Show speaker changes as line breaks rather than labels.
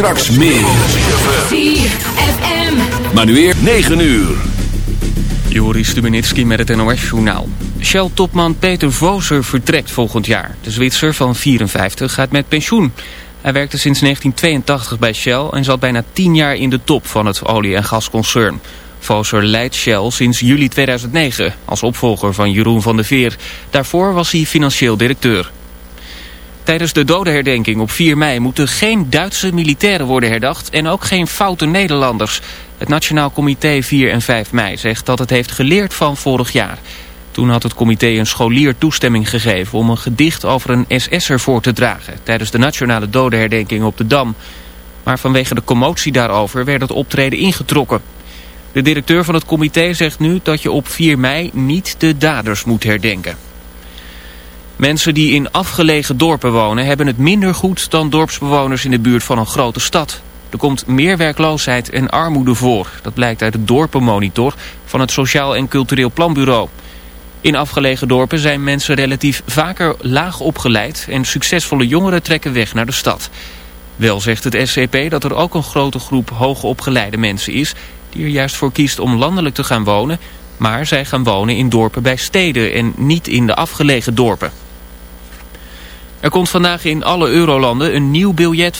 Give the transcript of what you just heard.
Straks meer.
4FM.
Maar nu weer 9 uur.
Joris Stubenitski met het NOS-journaal. Shell-topman Peter Voser vertrekt volgend jaar. De Zwitser van 54 gaat met pensioen. Hij werkte sinds 1982 bij Shell en zat bijna 10 jaar in de top van het olie- en gasconcern. Voser leidt Shell sinds juli 2009 als opvolger van Jeroen van der Veer. Daarvoor was hij financieel directeur. Tijdens de dodenherdenking op 4 mei moeten geen Duitse militairen worden herdacht en ook geen foute Nederlanders. Het Nationaal Comité 4 en 5 mei zegt dat het heeft geleerd van vorig jaar. Toen had het comité een scholier toestemming gegeven om een gedicht over een SS'er voor te dragen tijdens de nationale dodenherdenking op de Dam. Maar vanwege de commotie daarover werd het optreden ingetrokken. De directeur van het comité zegt nu dat je op 4 mei niet de daders moet herdenken. Mensen die in afgelegen dorpen wonen hebben het minder goed dan dorpsbewoners in de buurt van een grote stad. Er komt meer werkloosheid en armoede voor. Dat blijkt uit de dorpenmonitor van het Sociaal en Cultureel Planbureau. In afgelegen dorpen zijn mensen relatief vaker laag opgeleid en succesvolle jongeren trekken weg naar de stad. Wel zegt het SCP dat er ook een grote groep hoogopgeleide mensen is die er juist voor kiest om landelijk te gaan wonen, maar zij gaan wonen in dorpen bij steden en niet in de afgelegen dorpen. Er komt vandaag in alle eurolanden een nieuw biljet